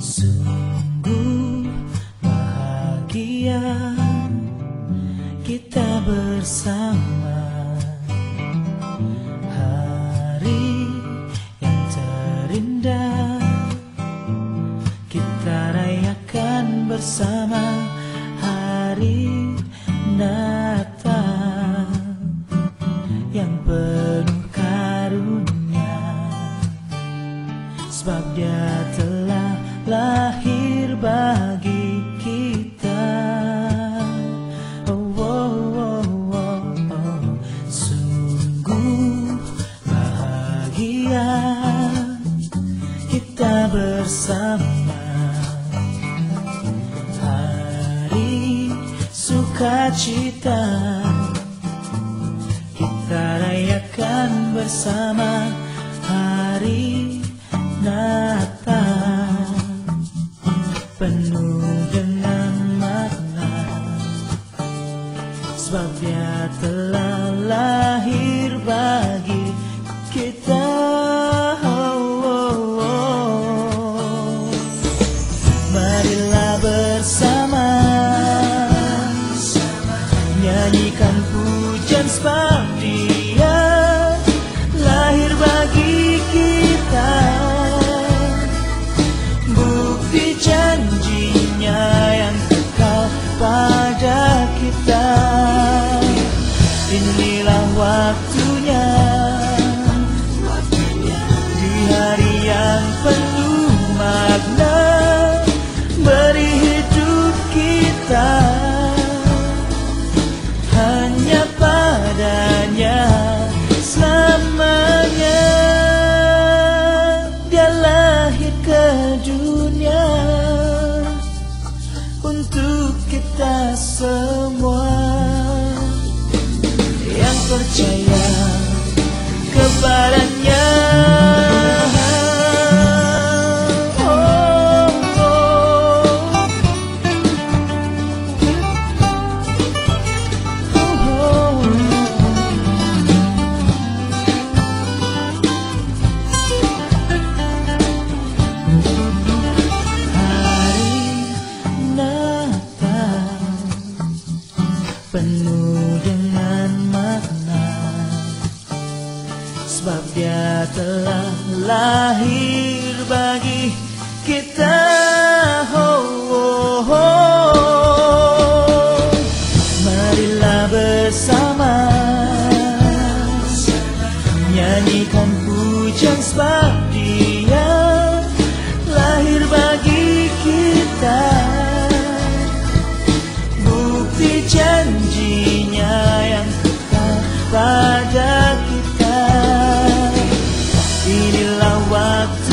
Sungguh bahagia kita bersama. Hari yang terindah Kita rayakan bersama. Hari Natal Yang penuh karunia. Sebab dia telah lahir bagi kita. Oh, oh, oh, oh, oh. Sungguh bahagia kita bersama. Hari sukacita Kita rayakan bersama. Hari Natal Penuh dengan makna Sebab dia telah lahir bagi kita oh, oh, oh. Marilah bersama Nyanyikan pujian sebab percaya kepadanya Oh, oh. Oh, oh. Hari Natal penuh dengan Sebab dia telah lahir bagi kita oh, oh. Marilah bersama Nyanyikan pujian sebab waktu